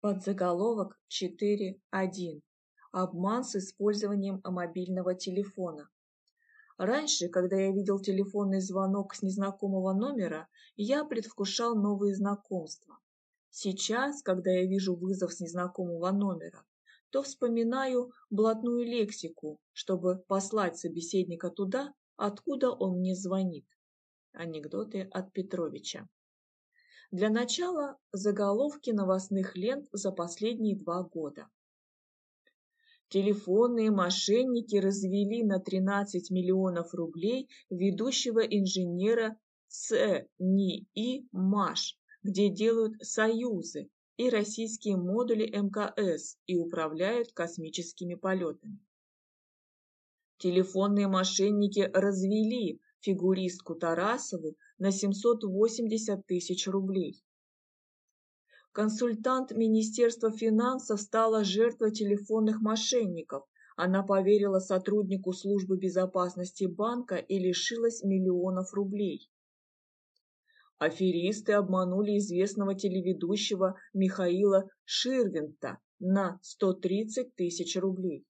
Подзаголовок 4.1. Обман с использованием мобильного телефона. Раньше, когда я видел телефонный звонок с незнакомого номера, я предвкушал новые знакомства. Сейчас, когда я вижу вызов с незнакомого номера, то вспоминаю блатную лексику, чтобы послать собеседника туда, откуда он мне звонит. Анекдоты от Петровича. Для начала заголовки новостных лент за последние два года. Телефонные мошенники развели на 13 миллионов рублей ведущего инженера ЦНИИ МАШ, где делают союзы и российские модули МКС и управляют космическими полетами. Телефонные мошенники развели фигуристку Тарасову на 780 тысяч рублей. Консультант Министерства финансов стала жертвой телефонных мошенников. Она поверила сотруднику службы безопасности банка и лишилась миллионов рублей. Аферисты обманули известного телеведущего Михаила Ширвинта на 130 тысяч рублей.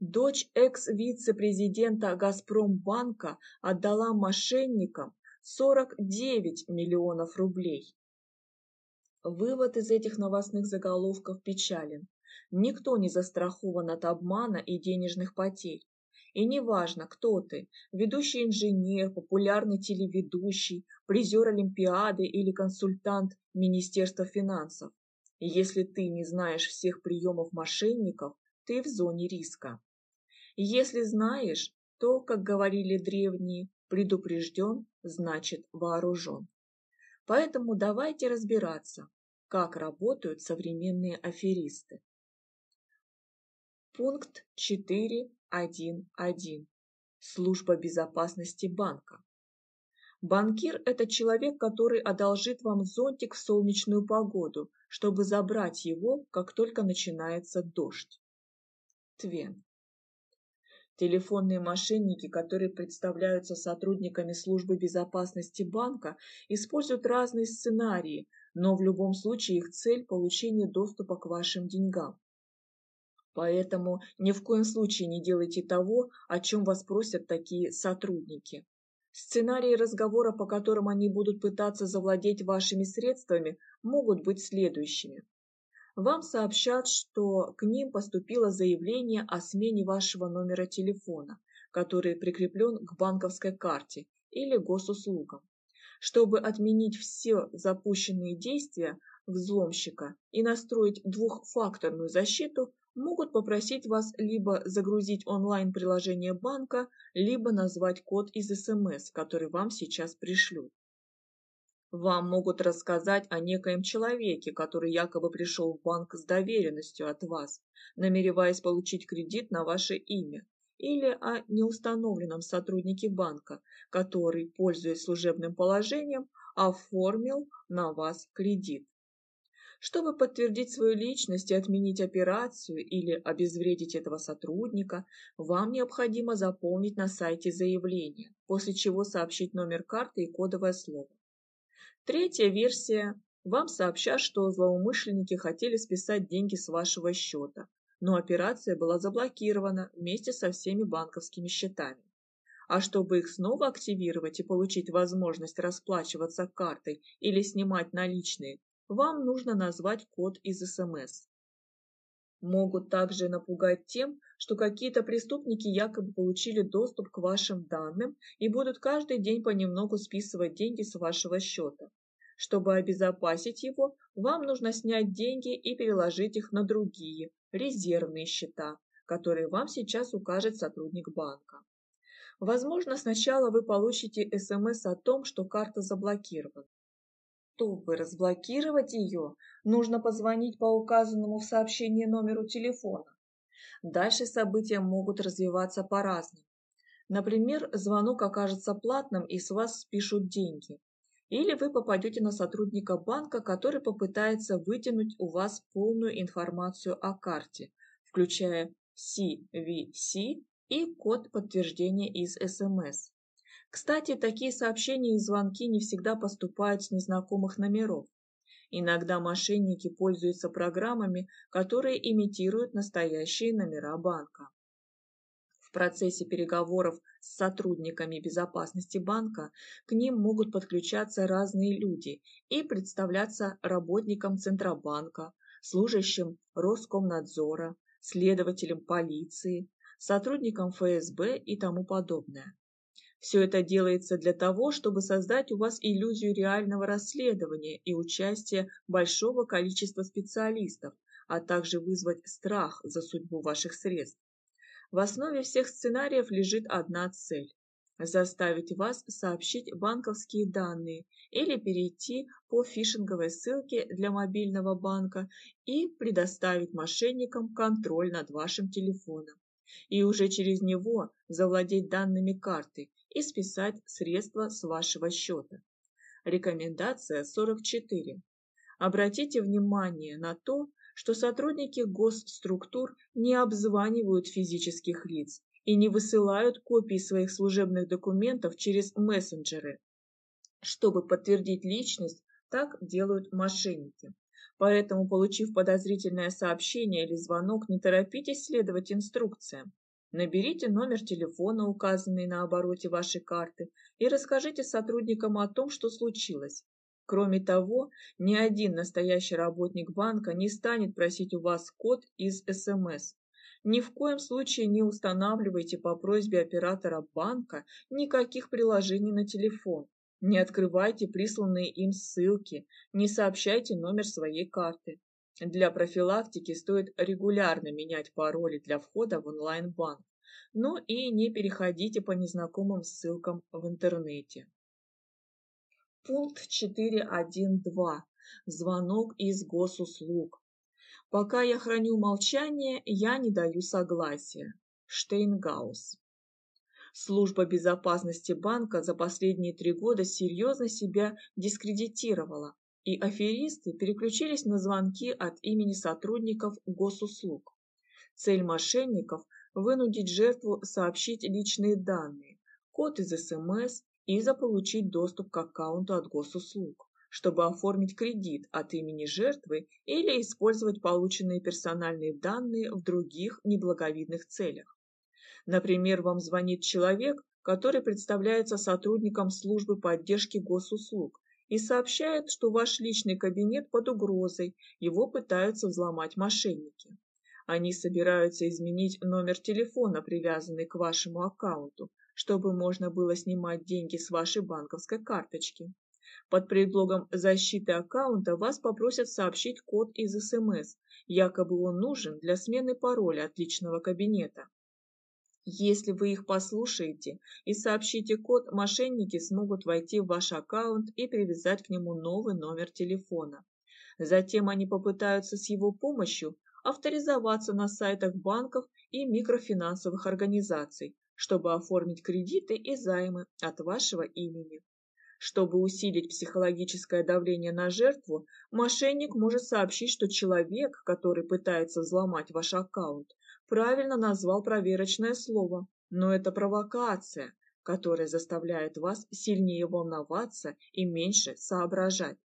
Дочь экс-вице-президента Газпромбанка отдала мошенникам 49 миллионов рублей. Вывод из этих новостных заголовков печален. Никто не застрахован от обмана и денежных потерь. И неважно, кто ты – ведущий инженер, популярный телеведущий, призер Олимпиады или консультант Министерства финансов. Если ты не знаешь всех приемов мошенников, ты в зоне риска. Если знаешь, то, как говорили древние, предупрежден, значит вооружен. Поэтому давайте разбираться, как работают современные аферисты. Пункт 4.1.1. Служба безопасности банка. Банкир – это человек, который одолжит вам зонтик в солнечную погоду, чтобы забрать его, как только начинается дождь. Твен. Телефонные мошенники, которые представляются сотрудниками службы безопасности банка, используют разные сценарии, но в любом случае их цель – получение доступа к вашим деньгам. Поэтому ни в коем случае не делайте того, о чем вас просят такие сотрудники. Сценарии разговора, по которым они будут пытаться завладеть вашими средствами, могут быть следующими вам сообщат, что к ним поступило заявление о смене вашего номера телефона, который прикреплен к банковской карте или госуслугам. Чтобы отменить все запущенные действия взломщика и настроить двухфакторную защиту, могут попросить вас либо загрузить онлайн-приложение банка, либо назвать код из СМС, который вам сейчас пришлют. Вам могут рассказать о некоем человеке, который якобы пришел в банк с доверенностью от вас, намереваясь получить кредит на ваше имя, или о неустановленном сотруднике банка, который, пользуясь служебным положением, оформил на вас кредит. Чтобы подтвердить свою личность и отменить операцию или обезвредить этого сотрудника, вам необходимо заполнить на сайте заявление, после чего сообщить номер карты и кодовое слово. Третья версия. Вам сообщат, что злоумышленники хотели списать деньги с вашего счета, но операция была заблокирована вместе со всеми банковскими счетами. А чтобы их снова активировать и получить возможность расплачиваться картой или снимать наличные, вам нужно назвать код из СМС. Могут также напугать тем, что какие-то преступники якобы получили доступ к вашим данным и будут каждый день понемногу списывать деньги с вашего счета. Чтобы обезопасить его, вам нужно снять деньги и переложить их на другие, резервные счета, которые вам сейчас укажет сотрудник банка. Возможно, сначала вы получите СМС о том, что карта заблокирована. Чтобы разблокировать ее, нужно позвонить по указанному в сообщении номеру телефона. Дальше события могут развиваться по-разному. Например, звонок окажется платным и с вас спишут деньги. Или вы попадете на сотрудника банка, который попытается вытянуть у вас полную информацию о карте, включая CVC и код подтверждения из СМС. Кстати, такие сообщения и звонки не всегда поступают с незнакомых номеров. Иногда мошенники пользуются программами, которые имитируют настоящие номера банка. В процессе переговоров с сотрудниками безопасности банка к ним могут подключаться разные люди и представляться работникам Центробанка, служащим Роскомнадзора, следователем полиции, сотрудникам ФСБ и тому подобное. Все это делается для того, чтобы создать у вас иллюзию реального расследования и участия большого количества специалистов, а также вызвать страх за судьбу ваших средств. В основе всех сценариев лежит одна цель – заставить вас сообщить банковские данные или перейти по фишинговой ссылке для мобильного банка и предоставить мошенникам контроль над вашим телефоном и уже через него завладеть данными карты и списать средства с вашего счета. Рекомендация 44. Обратите внимание на то, что сотрудники госструктур не обзванивают физических лиц и не высылают копии своих служебных документов через мессенджеры. Чтобы подтвердить личность, так делают мошенники. Поэтому, получив подозрительное сообщение или звонок, не торопитесь следовать инструкциям. Наберите номер телефона, указанный на обороте вашей карты, и расскажите сотрудникам о том, что случилось. Кроме того, ни один настоящий работник банка не станет просить у вас код из СМС. Ни в коем случае не устанавливайте по просьбе оператора банка никаких приложений на телефон. Не открывайте присланные им ссылки, не сообщайте номер своей карты. Для профилактики стоит регулярно менять пароли для входа в онлайн-банк, ну и не переходите по незнакомым ссылкам в интернете. Пункт 4.1.2. Звонок из госуслуг. Пока я храню молчание, я не даю согласия. Штейнгаус. Служба безопасности банка за последние три года серьезно себя дискредитировала, и аферисты переключились на звонки от имени сотрудников госуслуг. Цель мошенников – вынудить жертву сообщить личные данные, код из СМС и заполучить доступ к аккаунту от госуслуг, чтобы оформить кредит от имени жертвы или использовать полученные персональные данные в других неблаговидных целях. Например, вам звонит человек, который представляется сотрудником службы поддержки госуслуг и сообщает, что ваш личный кабинет под угрозой, его пытаются взломать мошенники. Они собираются изменить номер телефона, привязанный к вашему аккаунту, чтобы можно было снимать деньги с вашей банковской карточки. Под предлогом защиты аккаунта вас попросят сообщить код из СМС, якобы он нужен для смены пароля от личного кабинета. Если вы их послушаете и сообщите код, мошенники смогут войти в ваш аккаунт и привязать к нему новый номер телефона. Затем они попытаются с его помощью авторизоваться на сайтах банков и микрофинансовых организаций, чтобы оформить кредиты и займы от вашего имени. Чтобы усилить психологическое давление на жертву, мошенник может сообщить, что человек, который пытается взломать ваш аккаунт, правильно назвал проверочное слово, но это провокация, которая заставляет вас сильнее волноваться и меньше соображать.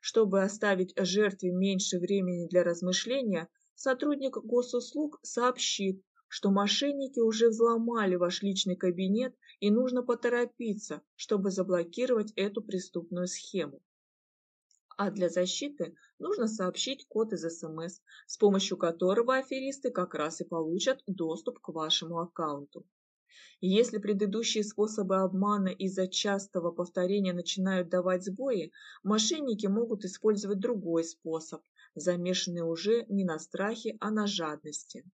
Чтобы оставить жертве меньше времени для размышления, сотрудник госуслуг сообщит, что мошенники уже взломали ваш личный кабинет и нужно поторопиться, чтобы заблокировать эту преступную схему. А для защиты нужно сообщить код из СМС, с помощью которого аферисты как раз и получат доступ к вашему аккаунту. Если предыдущие способы обмана из-за частого повторения начинают давать сбои, мошенники могут использовать другой способ, замешанный уже не на страхе, а на жадности.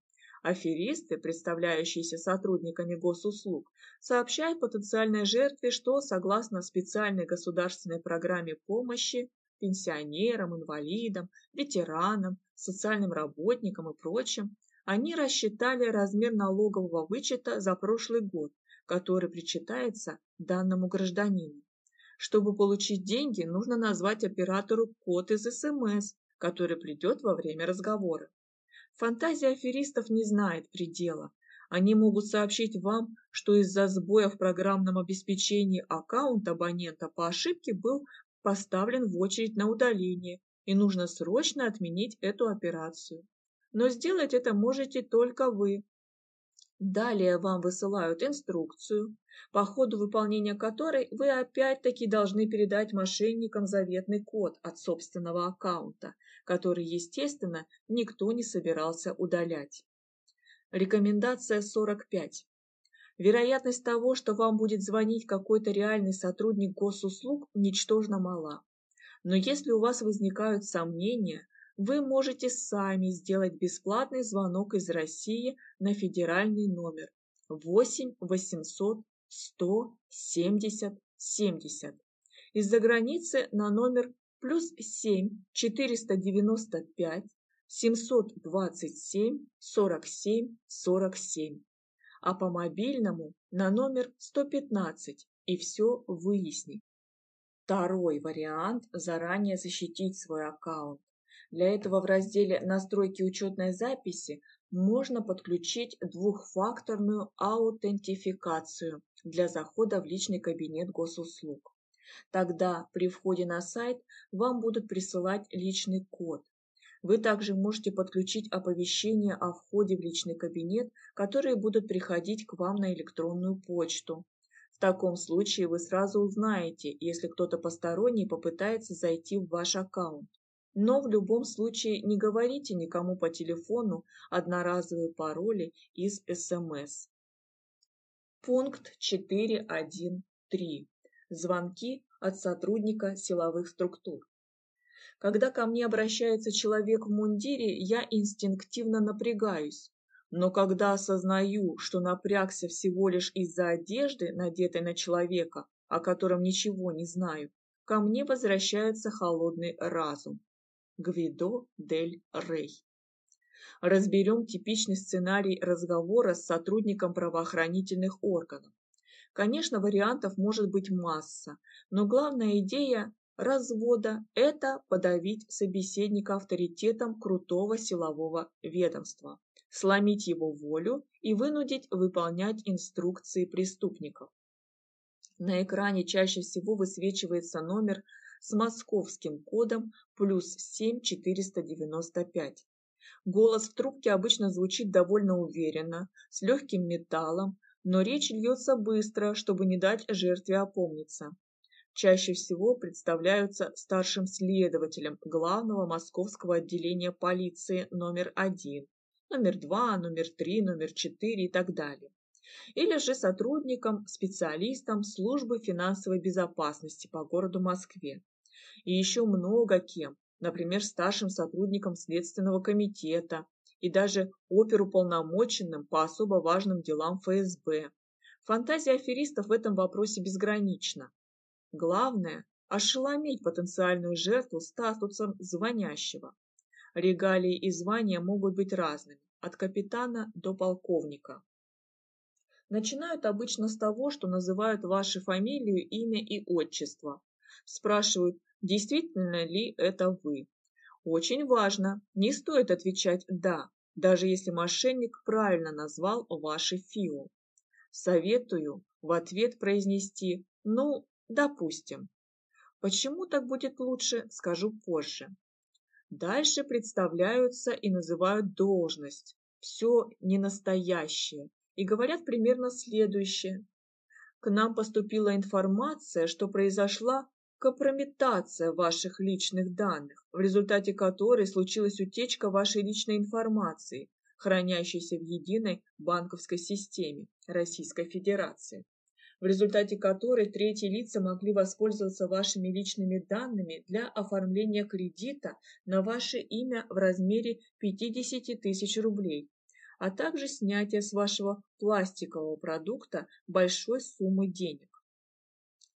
Аферисты, представляющиеся сотрудниками госуслуг, сообщают потенциальной жертве, что согласно специальной государственной программе помощи пенсионерам, инвалидам, ветеранам, социальным работникам и прочим, они рассчитали размер налогового вычета за прошлый год, который причитается данному гражданину. Чтобы получить деньги, нужно назвать оператору код из СМС, который придет во время разговора. Фантазия аферистов не знает предела. Они могут сообщить вам, что из-за сбоя в программном обеспечении аккаунт абонента по ошибке был поставлен в очередь на удаление и нужно срочно отменить эту операцию. Но сделать это можете только вы. Далее вам высылают инструкцию, по ходу выполнения которой вы опять-таки должны передать мошенникам заветный код от собственного аккаунта, который, естественно, никто не собирался удалять. Рекомендация 45. Вероятность того, что вам будет звонить какой-то реальный сотрудник госуслуг, ничтожно мала. Но если у вас возникают сомнения, вы можете сами сделать бесплатный звонок из России на федеральный номер 8 800 100 70 70. Из-за границы на номер плюс 7 495 727 47 47, а по мобильному на номер 115 и все выяснить. Второй вариант – заранее защитить свой аккаунт. Для этого в разделе «Настройки учетной записи» можно подключить двухфакторную аутентификацию для захода в личный кабинет госуслуг. Тогда при входе на сайт вам будут присылать личный код. Вы также можете подключить оповещения о входе в личный кабинет, которые будут приходить к вам на электронную почту. В таком случае вы сразу узнаете, если кто-то посторонний попытается зайти в ваш аккаунт. Но в любом случае не говорите никому по телефону одноразовые пароли из СМС. Пункт 4.1.3. Звонки от сотрудника силовых структур. Когда ко мне обращается человек в мундире, я инстинктивно напрягаюсь. Но когда осознаю, что напрягся всего лишь из-за одежды, надетой на человека, о котором ничего не знаю, ко мне возвращается холодный разум. Гвидо дель Рей. Разберем типичный сценарий разговора с сотрудником правоохранительных органов. Конечно, вариантов может быть масса, но главная идея развода – это подавить собеседника авторитетом крутого силового ведомства сломить его волю и вынудить выполнять инструкции преступников. На экране чаще всего высвечивается номер с московским кодом плюс 7495. Голос в трубке обычно звучит довольно уверенно, с легким металлом, но речь льется быстро, чтобы не дать жертве опомниться. Чаще всего представляются старшим следователем главного московского отделения полиции номер один номер два, номер три, номер четыре и так далее. Или же сотрудником, специалистом службы финансовой безопасности по городу Москве. И еще много кем, например, старшим сотрудником Следственного комитета и даже оперуполномоченным по особо важным делам ФСБ. Фантазия аферистов в этом вопросе безгранична. Главное – ошеломить потенциальную жертву статусом звонящего, Регалии и звания могут быть разными, от капитана до полковника. Начинают обычно с того, что называют вашу фамилию, имя и отчество. Спрашивают, действительно ли это вы. Очень важно, не стоит отвечать «да», даже если мошенник правильно назвал ваше ФИО. Советую в ответ произнести «ну, допустим». Почему так будет лучше, скажу позже. Дальше представляются и называют должность, все ненастоящее, и говорят примерно следующее. К нам поступила информация, что произошла компрометация ваших личных данных, в результате которой случилась утечка вашей личной информации, хранящейся в единой банковской системе Российской Федерации в результате которой третьи лица могли воспользоваться вашими личными данными для оформления кредита на ваше имя в размере 50 тысяч рублей, а также снятия с вашего пластикового продукта большой суммы денег.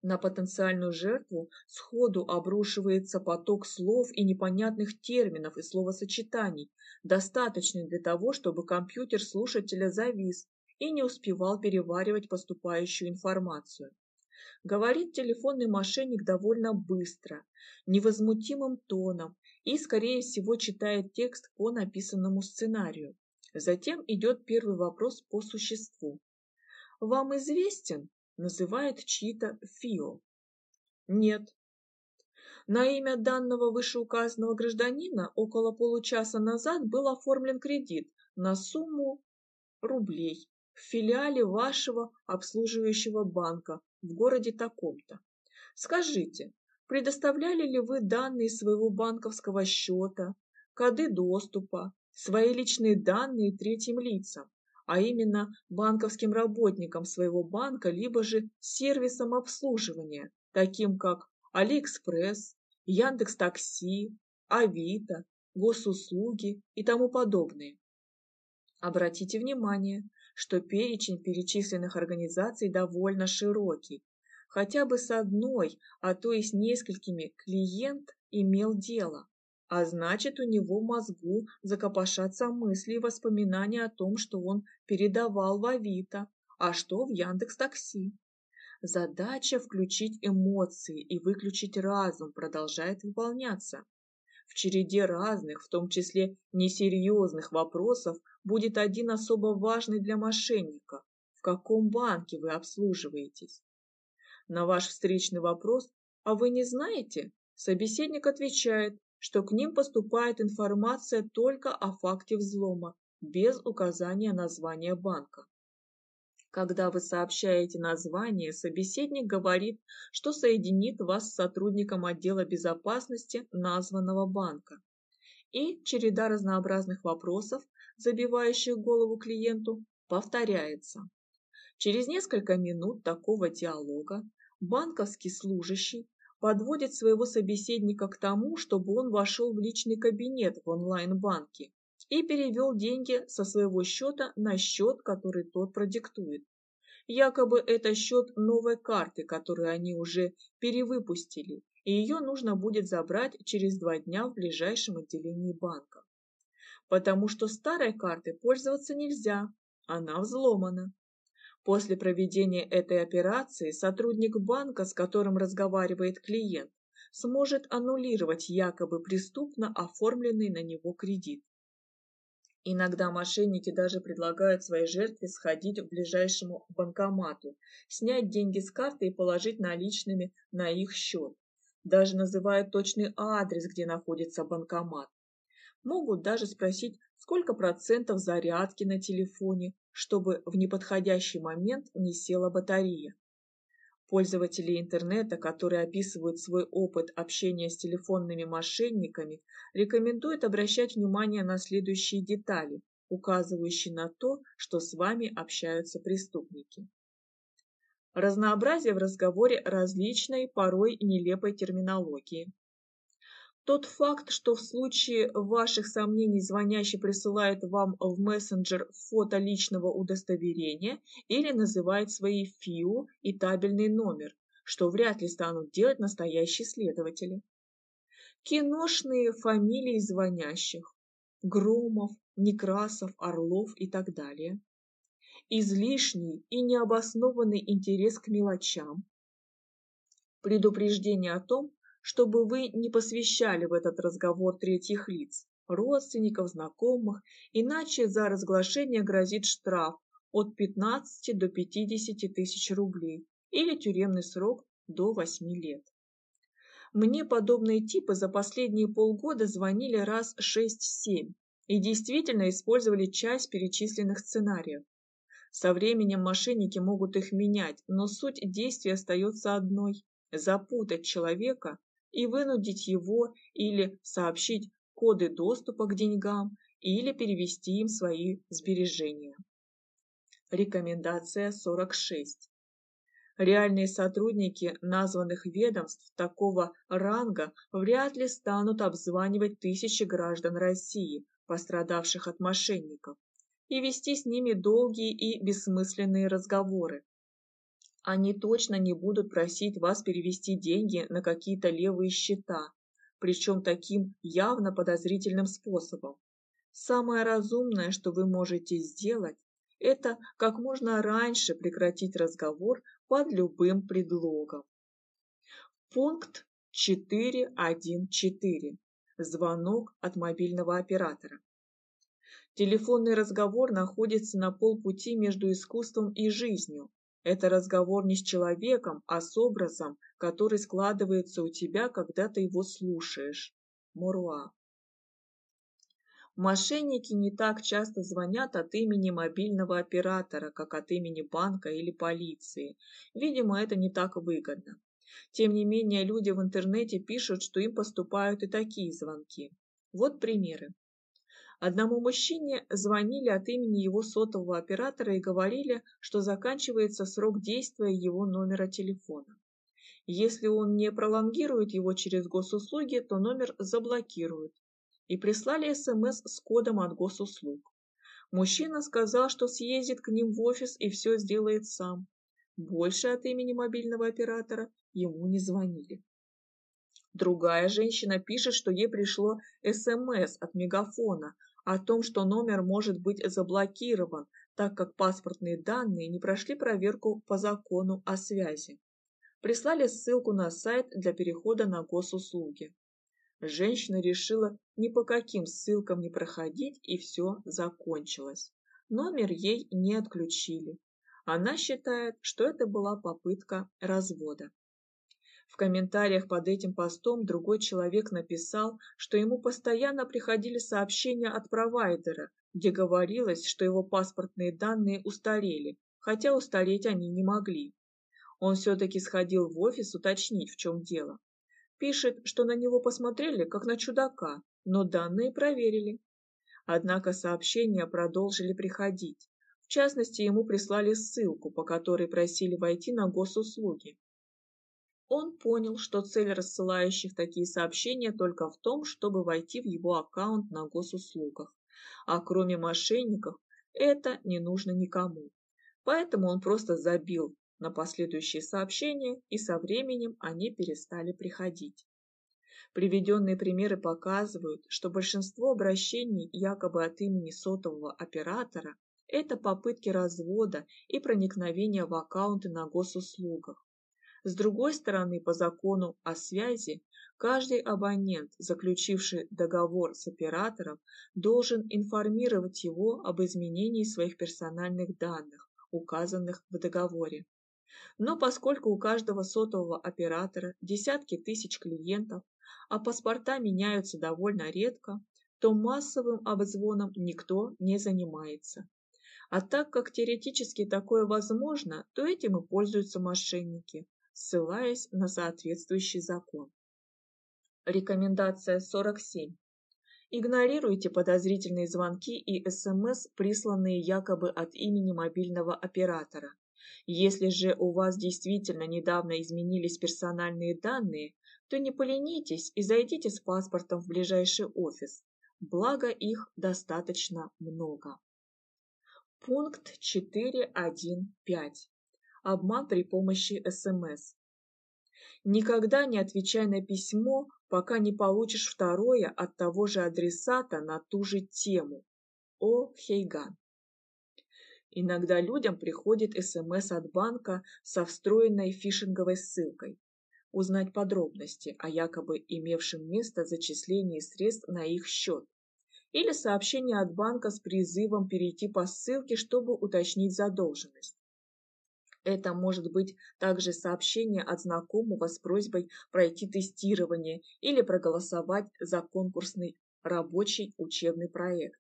На потенциальную жертву сходу обрушивается поток слов и непонятных терминов и словосочетаний, достаточный для того, чтобы компьютер слушателя завис и не успевал переваривать поступающую информацию. Говорит телефонный мошенник довольно быстро, невозмутимым тоном и, скорее всего, читает текст по написанному сценарию. Затем идет первый вопрос по существу. «Вам известен?» – называет чьи-то ФИО. «Нет». На имя данного вышеуказанного гражданина около получаса назад был оформлен кредит на сумму рублей в филиале вашего обслуживающего банка в городе таком-то. Скажите, предоставляли ли вы данные своего банковского счета, коды доступа, свои личные данные третьим лицам, а именно банковским работникам своего банка, либо же сервисам обслуживания, таким как Алиэкспресс, Яндекс.Такси, Авито, госуслуги и тому подобные. Обратите внимание, что перечень перечисленных организаций довольно широкий. Хотя бы с одной, а то и с несколькими клиент имел дело, а значит у него мозгу закопошатся мысли и воспоминания о том, что он передавал в Авито, а что в Яндекс Такси. Задача включить эмоции и выключить разум продолжает выполняться. В череде разных, в том числе несерьезных вопросов, будет один особо важный для мошенника. В каком банке вы обслуживаетесь? На ваш встречный вопрос «А вы не знаете?» собеседник отвечает, что к ним поступает информация только о факте взлома, без указания названия банка. Когда вы сообщаете название, собеседник говорит, что соединит вас с сотрудником отдела безопасности названного банка. И череда разнообразных вопросов, забивающих голову клиенту, повторяется. Через несколько минут такого диалога банковский служащий подводит своего собеседника к тому, чтобы он вошел в личный кабинет в онлайн-банке и перевел деньги со своего счета на счет, который тот продиктует. Якобы это счет новой карты, которую они уже перевыпустили, и ее нужно будет забрать через два дня в ближайшем отделении банка. Потому что старой картой пользоваться нельзя, она взломана. После проведения этой операции сотрудник банка, с которым разговаривает клиент, сможет аннулировать якобы преступно оформленный на него кредит. Иногда мошенники даже предлагают своей жертве сходить к ближайшему банкомату, снять деньги с карты и положить наличными на их счет. Даже называют точный адрес, где находится банкомат. Могут даже спросить, сколько процентов зарядки на телефоне, чтобы в неподходящий момент не села батарея. Пользователи интернета, которые описывают свой опыт общения с телефонными мошенниками, рекомендуют обращать внимание на следующие детали, указывающие на то, что с вами общаются преступники. Разнообразие в разговоре различной, порой нелепой терминологии. Тот факт, что в случае ваших сомнений звонящий присылает вам в мессенджер фото личного удостоверения или называет свои ФИУ и табельный номер, что вряд ли станут делать настоящие следователи. Киношные фамилии звонящих – Громов, Некрасов, Орлов и так далее. Излишний и необоснованный интерес к мелочам. Предупреждение о том, чтобы вы не посвящали в этот разговор третьих лиц, родственников, знакомых, иначе за разглашение грозит штраф от 15 до 50 тысяч рублей или тюремный срок до 8 лет. Мне подобные типы за последние полгода звонили раз 6-7 и действительно использовали часть перечисленных сценариев. Со временем мошенники могут их менять, но суть действия остается одной – запутать человека и вынудить его или сообщить коды доступа к деньгам или перевести им свои сбережения. Рекомендация 46. Реальные сотрудники названных ведомств такого ранга вряд ли станут обзванивать тысячи граждан России, пострадавших от мошенников, и вести с ними долгие и бессмысленные разговоры, они точно не будут просить вас перевести деньги на какие-то левые счета, причем таким явно подозрительным способом. Самое разумное, что вы можете сделать, это как можно раньше прекратить разговор под любым предлогом. Пункт 4.1.4. Звонок от мобильного оператора. Телефонный разговор находится на полпути между искусством и жизнью, Это разговор не с человеком, а с образом, который складывается у тебя, когда ты его слушаешь. Муруа. Мошенники не так часто звонят от имени мобильного оператора, как от имени банка или полиции. Видимо, это не так выгодно. Тем не менее, люди в интернете пишут, что им поступают и такие звонки. Вот примеры. Одному мужчине звонили от имени его сотового оператора и говорили, что заканчивается срок действия его номера телефона. Если он не пролонгирует его через госуслуги, то номер заблокируют и прислали СМС с кодом от госуслуг. Мужчина сказал, что съездит к ним в офис и все сделает сам. Больше от имени мобильного оператора ему не звонили. Другая женщина пишет, что ей пришло СМС от Мегафона о том, что номер может быть заблокирован, так как паспортные данные не прошли проверку по закону о связи. Прислали ссылку на сайт для перехода на госуслуги. Женщина решила ни по каким ссылкам не проходить, и все закончилось. Номер ей не отключили. Она считает, что это была попытка развода. В комментариях под этим постом другой человек написал, что ему постоянно приходили сообщения от провайдера, где говорилось, что его паспортные данные устарели, хотя устареть они не могли. Он все-таки сходил в офис уточнить, в чем дело. Пишет, что на него посмотрели, как на чудака, но данные проверили. Однако сообщения продолжили приходить. В частности, ему прислали ссылку, по которой просили войти на госуслуги. Он понял, что цель рассылающих такие сообщения только в том, чтобы войти в его аккаунт на госуслугах. А кроме мошенников, это не нужно никому. Поэтому он просто забил на последующие сообщения, и со временем они перестали приходить. Приведенные примеры показывают, что большинство обращений якобы от имени сотового оператора – это попытки развода и проникновения в аккаунты на госуслугах. С другой стороны, по закону о связи, каждый абонент, заключивший договор с оператором, должен информировать его об изменении своих персональных данных, указанных в договоре. Но поскольку у каждого сотового оператора десятки тысяч клиентов, а паспорта меняются довольно редко, то массовым обзвоном никто не занимается. А так как теоретически такое возможно, то этим и пользуются мошенники, ссылаясь на соответствующий закон. Рекомендация 47. Игнорируйте подозрительные звонки и СМС, присланные якобы от имени мобильного оператора. Если же у вас действительно недавно изменились персональные данные, то не поленитесь и зайдите с паспортом в ближайший офис, благо их достаточно много. Пункт 4.1.5. Обман при помощи СМС. Никогда не отвечай на письмо, пока не получишь второе от того же адресата на ту же тему. О. Хейган. Иногда людям приходит СМС от банка со встроенной фишинговой ссылкой. Узнать подробности о якобы имевшем место зачислении средств на их счет. Или сообщение от банка с призывом перейти по ссылке, чтобы уточнить задолженность. Это может быть также сообщение от знакомого с просьбой пройти тестирование или проголосовать за конкурсный рабочий учебный проект.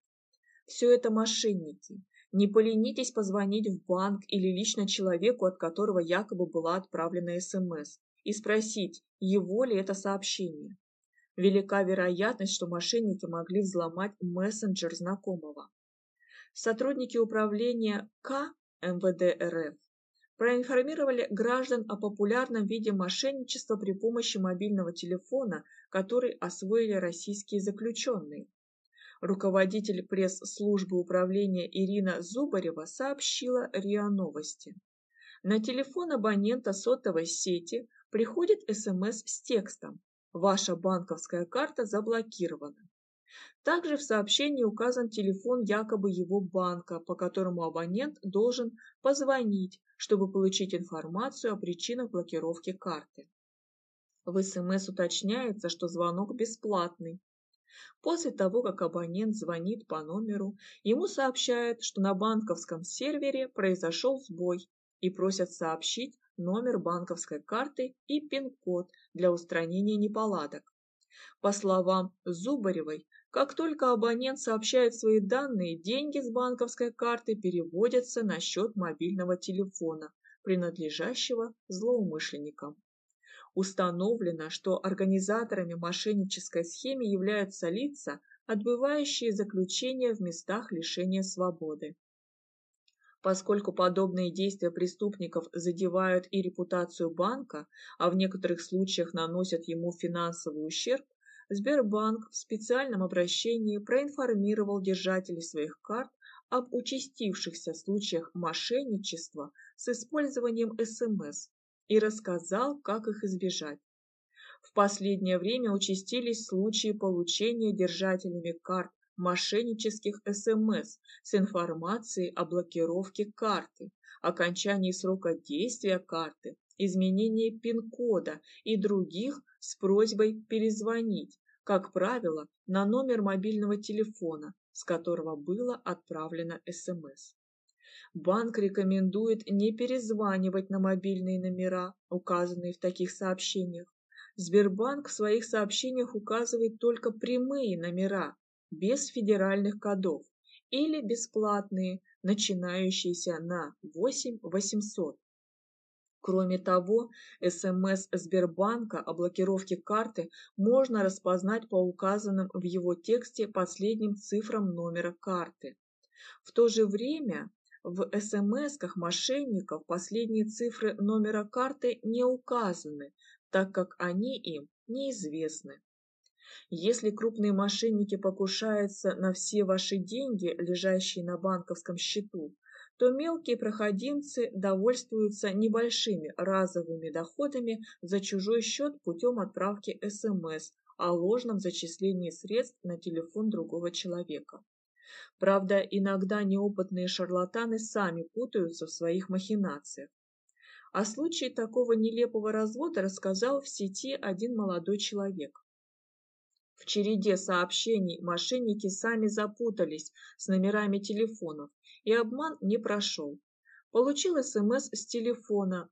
Все это мошенники, не поленитесь позвонить в банк или лично человеку, от которого якобы была отправлена СМС, и спросить, его ли это сообщение. Велика вероятность, что мошенники могли взломать мессенджер знакомого. Сотрудники управления К МВД РФ проинформировали граждан о популярном виде мошенничества при помощи мобильного телефона, который освоили российские заключенные. Руководитель пресс-службы управления Ирина Зубарева сообщила РИА Новости. На телефон абонента сотовой сети приходит СМС с текстом «Ваша банковская карта заблокирована». Также в сообщении указан телефон якобы его банка, по которому абонент должен позвонить, чтобы получить информацию о причинах блокировки карты. В СМС уточняется, что звонок бесплатный, После того, как абонент звонит по номеру, ему сообщают, что на банковском сервере произошел сбой, и просят сообщить номер банковской карты и пин-код для устранения неполадок. По словам Зубаревой, как только абонент сообщает свои данные, деньги с банковской карты переводятся на счет мобильного телефона, принадлежащего злоумышленникам. Установлено, что организаторами мошеннической схемы являются лица, отбывающие заключение в местах лишения свободы. Поскольку подобные действия преступников задевают и репутацию банка, а в некоторых случаях наносят ему финансовый ущерб, Сбербанк в специальном обращении проинформировал держателей своих карт об участившихся случаях мошенничества с использованием СМС и рассказал, как их избежать. В последнее время участились случаи получения держателями карт мошеннических СМС с информацией о блокировке карты, окончании срока действия карты, изменении пин-кода и других с просьбой перезвонить, как правило, на номер мобильного телефона, с которого было отправлено СМС. Банк рекомендует не перезванивать на мобильные номера, указанные в таких сообщениях. Сбербанк в своих сообщениях указывает только прямые номера, без федеральных кодов или бесплатные, начинающиеся на 8800. Кроме того, СМС Сбербанка о блокировке карты можно распознать по указанным в его тексте последним цифрам номера карты. В то же время в СМС-ках мошенников последние цифры номера карты не указаны, так как они им неизвестны. Если крупные мошенники покушаются на все ваши деньги, лежащие на банковском счету, то мелкие проходимцы довольствуются небольшими разовыми доходами за чужой счет путем отправки СМС о ложном зачислении средств на телефон другого человека. Правда, иногда неопытные шарлатаны сами путаются в своих махинациях. О случае такого нелепого развода рассказал в сети один молодой человек. В череде сообщений мошенники сами запутались с номерами телефонов, и обман не прошел. Получил СМС с телефона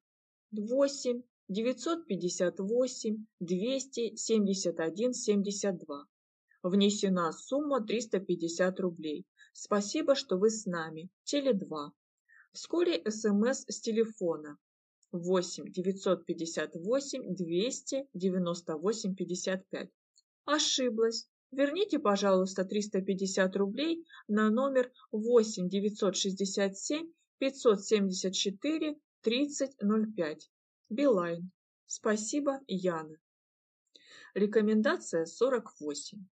8 958 271 72. Внесена сумма 350 рублей. Спасибо, что вы с нами. Теле2. Вскоре СМС с телефона 8 958 298 55. Ошиблась. Верните, пожалуйста, 350 рублей на номер 8 967 574 3005. Билайн. Спасибо, Яна. Рекомендация 48.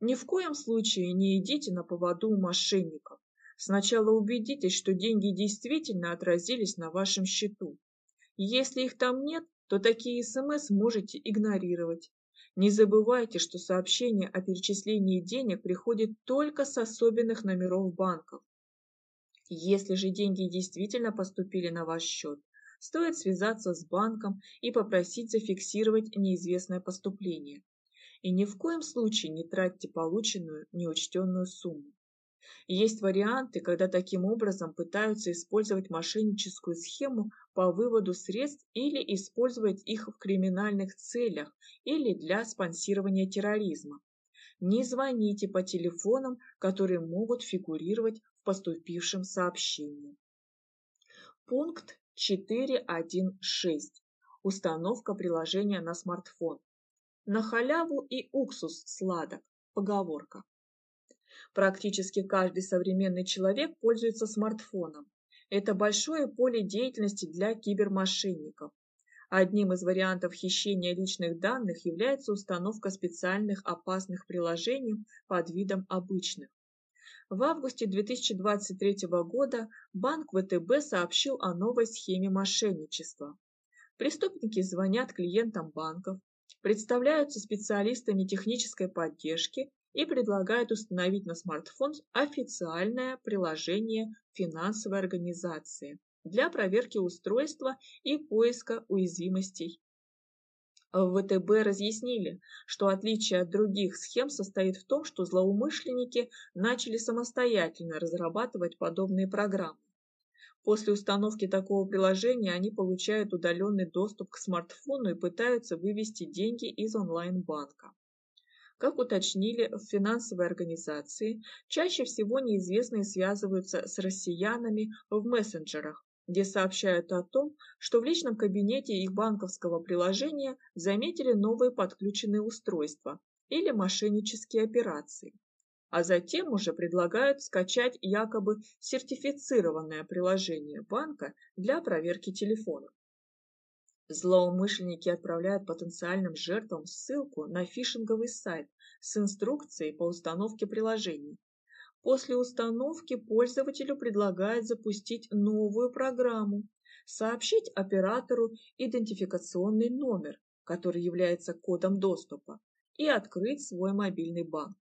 Ни в коем случае не идите на поводу у мошенников. Сначала убедитесь, что деньги действительно отразились на вашем счету. Если их там нет, то такие СМС можете игнорировать. Не забывайте, что сообщение о перечислении денег приходит только с особенных номеров банков. Если же деньги действительно поступили на ваш счет, стоит связаться с банком и попросить зафиксировать неизвестное поступление. И ни в коем случае не тратьте полученную неучтенную сумму. Есть варианты, когда таким образом пытаются использовать мошенническую схему по выводу средств или использовать их в криминальных целях или для спонсирования терроризма. Не звоните по телефонам, которые могут фигурировать в поступившем сообщении. Пункт 4.1.6. Установка приложения на смартфон. На халяву и уксус сладок. Поговорка. Практически каждый современный человек пользуется смартфоном. Это большое поле деятельности для кибермошенников. Одним из вариантов хищения личных данных является установка специальных опасных приложений под видом обычных. В августе 2023 года банк ВТБ сообщил о новой схеме мошенничества. Преступники звонят клиентам банков, представляются специалистами технической поддержки и предлагает установить на смартфон официальное приложение финансовой организации для проверки устройства и поиска уязвимостей. В ВТБ разъяснили, что отличие от других схем состоит в том, что злоумышленники начали самостоятельно разрабатывать подобные программы. После установки такого приложения они получают удаленный доступ к смартфону и пытаются вывести деньги из онлайн-банка. Как уточнили в финансовой организации, чаще всего неизвестные связываются с россиянами в мессенджерах, где сообщают о том, что в личном кабинете их банковского приложения заметили новые подключенные устройства или мошеннические операции а затем уже предлагают скачать якобы сертифицированное приложение банка для проверки телефонов. Злоумышленники отправляют потенциальным жертвам ссылку на фишинговый сайт с инструкцией по установке приложений. После установки пользователю предлагают запустить новую программу, сообщить оператору идентификационный номер, который является кодом доступа, и открыть свой мобильный банк.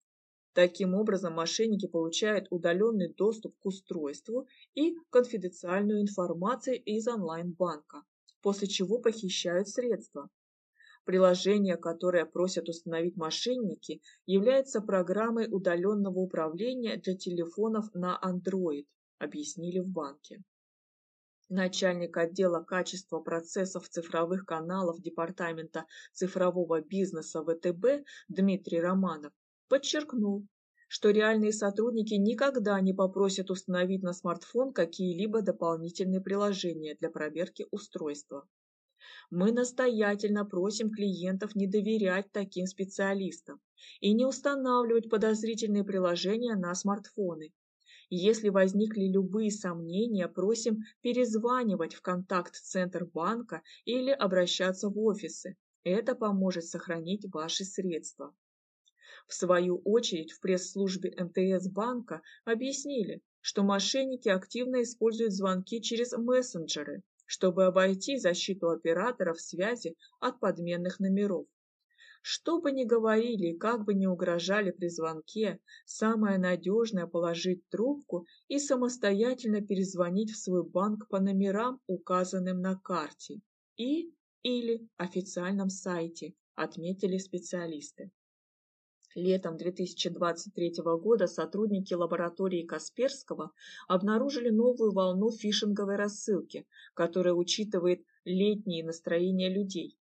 Таким образом, мошенники получают удаленный доступ к устройству и конфиденциальную информацию из онлайн-банка, после чего похищают средства. Приложение, которое просят установить мошенники, является программой удаленного управления для телефонов на Android, объяснили в банке. Начальник отдела качества процессов цифровых каналов Департамента цифрового бизнеса ВТБ Дмитрий Романов подчеркнул, что реальные сотрудники никогда не попросят установить на смартфон какие-либо дополнительные приложения для проверки устройства. Мы настоятельно просим клиентов не доверять таким специалистам и не устанавливать подозрительные приложения на смартфоны. Если возникли любые сомнения, просим перезванивать в контакт-центр банка или обращаться в офисы. Это поможет сохранить ваши средства. В свою очередь в пресс-службе МТС банка объяснили, что мошенники активно используют звонки через мессенджеры, чтобы обойти защиту операторов связи от подменных номеров. Что бы ни говорили и как бы ни угрожали при звонке, самое надежное – положить трубку и самостоятельно перезвонить в свой банк по номерам, указанным на карте и или официальном сайте, отметили специалисты. Летом 2023 года сотрудники лаборатории Касперского обнаружили новую волну фишинговой рассылки, которая учитывает летние настроения людей.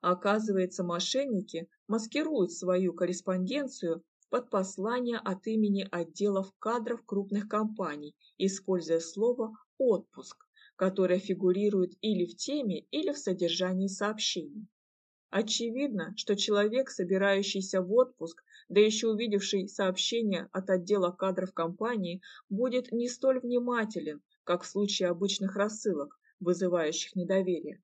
Оказывается, мошенники маскируют свою корреспонденцию под послание от имени отделов кадров крупных компаний, используя слово «отпуск», которое фигурирует или в теме, или в содержании сообщений. Очевидно, что человек, собирающийся в отпуск, да еще увидевший сообщение от отдела кадров компании, будет не столь внимателен, как в случае обычных рассылок, вызывающих недоверие.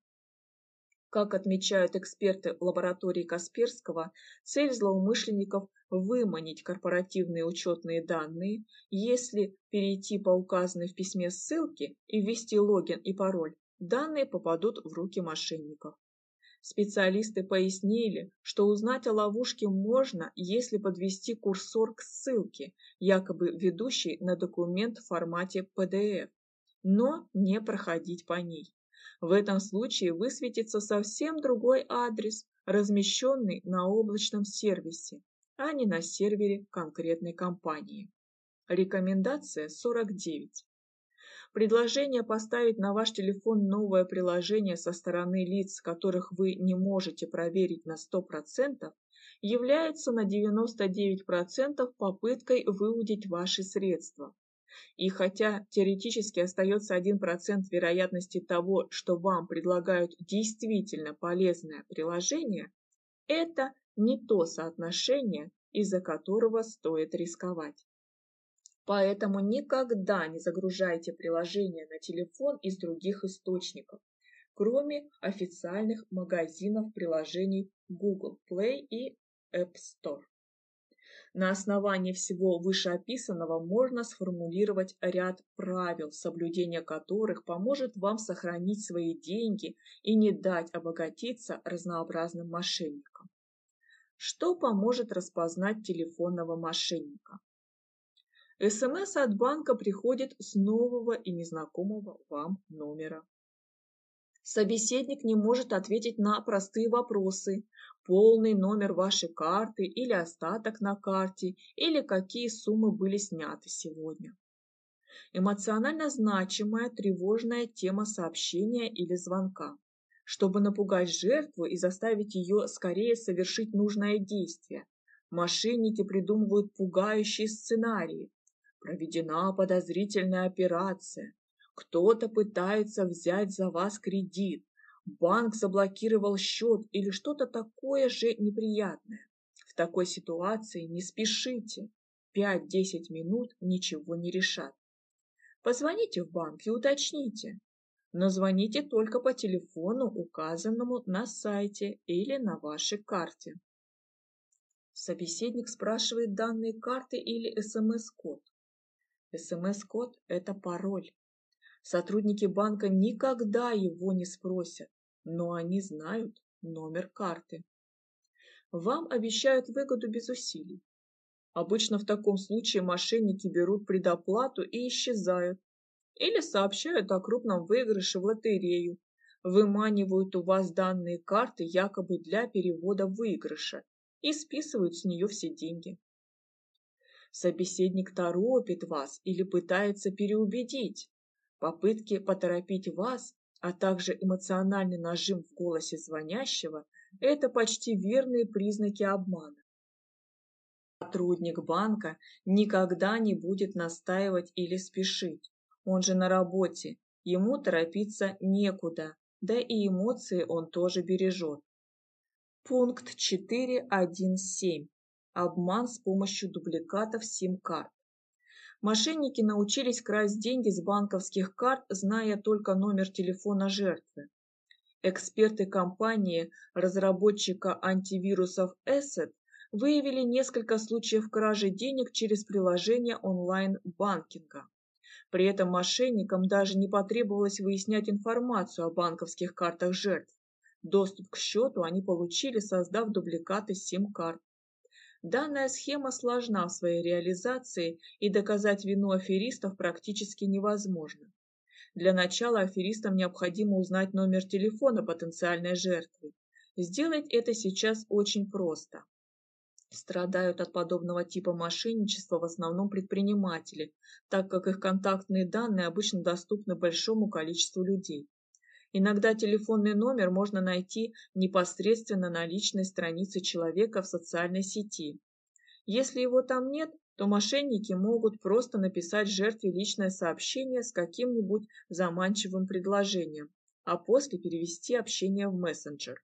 Как отмечают эксперты лаборатории Касперского, цель злоумышленников – выманить корпоративные учетные данные, если перейти по указанной в письме ссылке и ввести логин и пароль, данные попадут в руки мошенников. Специалисты пояснили, что узнать о ловушке можно, если подвести курсор к ссылке, якобы ведущей на документ в формате PDF, но не проходить по ней. В этом случае высветится совсем другой адрес, размещенный на облачном сервисе, а не на сервере конкретной компании. Рекомендация 49. Предложение поставить на ваш телефон новое приложение со стороны лиц, которых вы не можете проверить на 100%, является на 99% попыткой выудить ваши средства. И хотя теоретически остается 1% вероятности того, что вам предлагают действительно полезное приложение, это не то соотношение, из-за которого стоит рисковать. Поэтому никогда не загружайте приложения на телефон из других источников, кроме официальных магазинов приложений Google Play и App Store. На основании всего вышеописанного можно сформулировать ряд правил, соблюдение которых поможет вам сохранить свои деньги и не дать обогатиться разнообразным мошенникам. Что поможет распознать телефонного мошенника? СМС от банка приходит с нового и незнакомого вам номера. Собеседник не может ответить на простые вопросы, полный номер вашей карты или остаток на карте, или какие суммы были сняты сегодня. Эмоционально значимая тревожная тема сообщения или звонка, чтобы напугать жертву и заставить ее скорее совершить нужное действие. Мошенники придумывают пугающие сценарии. Проведена подозрительная операция. Кто-то пытается взять за вас кредит. Банк заблокировал счет или что-то такое же неприятное. В такой ситуации не спешите. 5-10 минут ничего не решат. Позвоните в банк и уточните, но звоните только по телефону, указанному на сайте или на вашей карте. Собеседник спрашивает данные карты или СМС-код. СМС-код – это пароль. Сотрудники банка никогда его не спросят, но они знают номер карты. Вам обещают выгоду без усилий. Обычно в таком случае мошенники берут предоплату и исчезают. Или сообщают о крупном выигрыше в лотерею, выманивают у вас данные карты якобы для перевода выигрыша и списывают с нее все деньги. Собеседник торопит вас или пытается переубедить. Попытки поторопить вас, а также эмоциональный нажим в голосе звонящего – это почти верные признаки обмана. Сотрудник банка никогда не будет настаивать или спешить. Он же на работе, ему торопиться некуда, да и эмоции он тоже бережет. Пункт 4.1.7. Обман с помощью дубликатов сим-карт. Мошенники научились красть деньги с банковских карт, зная только номер телефона жертвы. Эксперты компании разработчика антивирусов Asset выявили несколько случаев кражи денег через приложение онлайн-банкинга. При этом мошенникам даже не потребовалось выяснять информацию о банковских картах жертв. Доступ к счету они получили, создав дубликаты сим-карт. Данная схема сложна в своей реализации, и доказать вину аферистов практически невозможно. Для начала аферистам необходимо узнать номер телефона потенциальной жертвы. Сделать это сейчас очень просто. Страдают от подобного типа мошенничества в основном предприниматели, так как их контактные данные обычно доступны большому количеству людей. Иногда телефонный номер можно найти непосредственно на личной странице человека в социальной сети. Если его там нет, то мошенники могут просто написать жертве личное сообщение с каким-нибудь заманчивым предложением, а после перевести общение в мессенджер.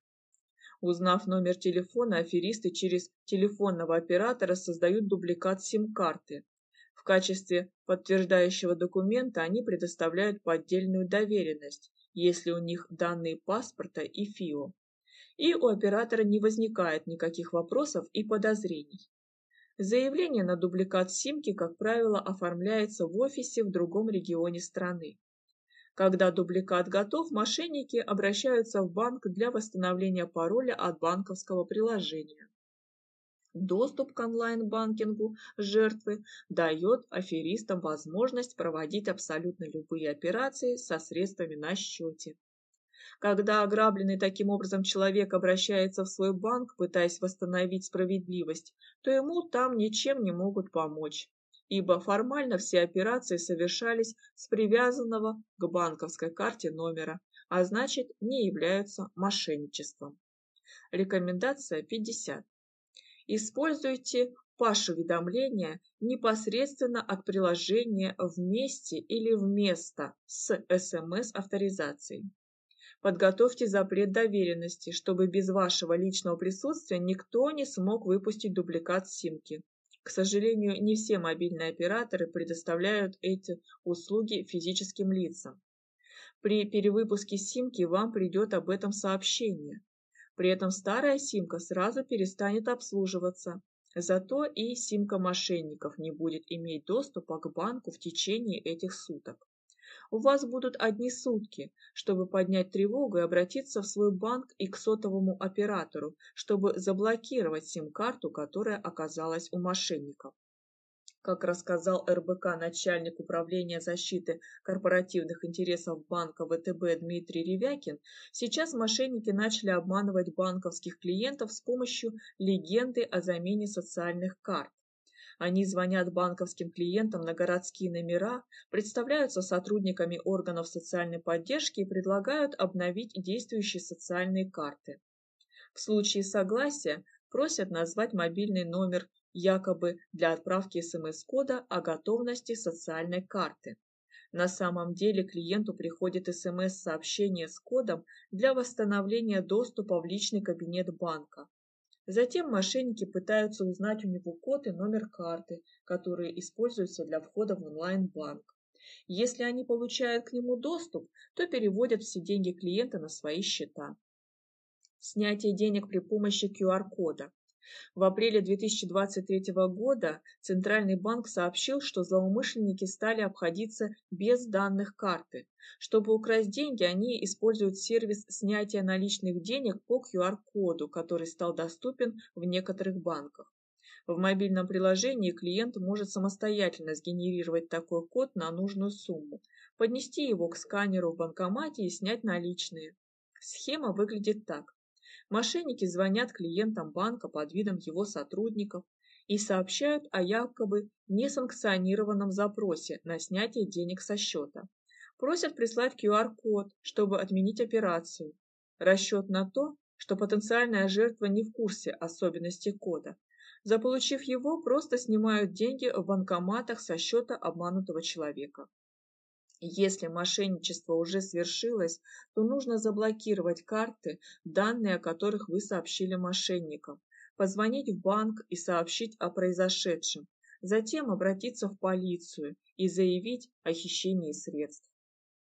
Узнав номер телефона, аферисты через телефонного оператора создают дубликат сим-карты. В качестве подтверждающего документа они предоставляют поддельную доверенность, если у них данные паспорта и ФИО. И у оператора не возникает никаких вопросов и подозрений. Заявление на дубликат симки, как правило, оформляется в офисе в другом регионе страны. Когда дубликат готов, мошенники обращаются в банк для восстановления пароля от банковского приложения. Доступ к онлайн-банкингу жертвы дает аферистам возможность проводить абсолютно любые операции со средствами на счете. Когда ограбленный таким образом человек обращается в свой банк, пытаясь восстановить справедливость, то ему там ничем не могут помочь, ибо формально все операции совершались с привязанного к банковской карте номера, а значит не являются мошенничеством. Рекомендация 50. Используйте паш-уведомления непосредственно от приложения вместе или вместо с SMS-авторизацией. Подготовьте запрет доверенности, чтобы без вашего личного присутствия никто не смог выпустить дубликат симки. К сожалению, не все мобильные операторы предоставляют эти услуги физическим лицам. При перевыпуске симки вам придет об этом сообщение. При этом старая симка сразу перестанет обслуживаться. Зато и симка мошенников не будет иметь доступа к банку в течение этих суток. У вас будут одни сутки, чтобы поднять тревогу и обратиться в свой банк и к сотовому оператору, чтобы заблокировать сим-карту, которая оказалась у мошенников. Как рассказал РБК начальник управления защиты корпоративных интересов банка ВТБ Дмитрий Ревякин, сейчас мошенники начали обманывать банковских клиентов с помощью легенды о замене социальных карт. Они звонят банковским клиентам на городские номера, представляются сотрудниками органов социальной поддержки и предлагают обновить действующие социальные карты. В случае согласия просят назвать мобильный номер якобы для отправки СМС-кода о готовности социальной карты. На самом деле клиенту приходит СМС-сообщение с кодом для восстановления доступа в личный кабинет банка. Затем мошенники пытаются узнать у него код и номер карты, которые используются для входа в онлайн-банк. Если они получают к нему доступ, то переводят все деньги клиента на свои счета. Снятие денег при помощи QR-кода. В апреле 2023 года Центральный банк сообщил, что злоумышленники стали обходиться без данных карты. Чтобы украсть деньги, они используют сервис снятия наличных денег по QR-коду, который стал доступен в некоторых банках. В мобильном приложении клиент может самостоятельно сгенерировать такой код на нужную сумму, поднести его к сканеру в банкомате и снять наличные. Схема выглядит так. Мошенники звонят клиентам банка под видом его сотрудников и сообщают о якобы несанкционированном запросе на снятие денег со счета. Просят прислать QR-код, чтобы отменить операцию. Расчет на то, что потенциальная жертва не в курсе особенностей кода. Заполучив его, просто снимают деньги в банкоматах со счета обманутого человека. Если мошенничество уже свершилось, то нужно заблокировать карты, данные о которых вы сообщили мошенникам, позвонить в банк и сообщить о произошедшем, затем обратиться в полицию и заявить о хищении средств.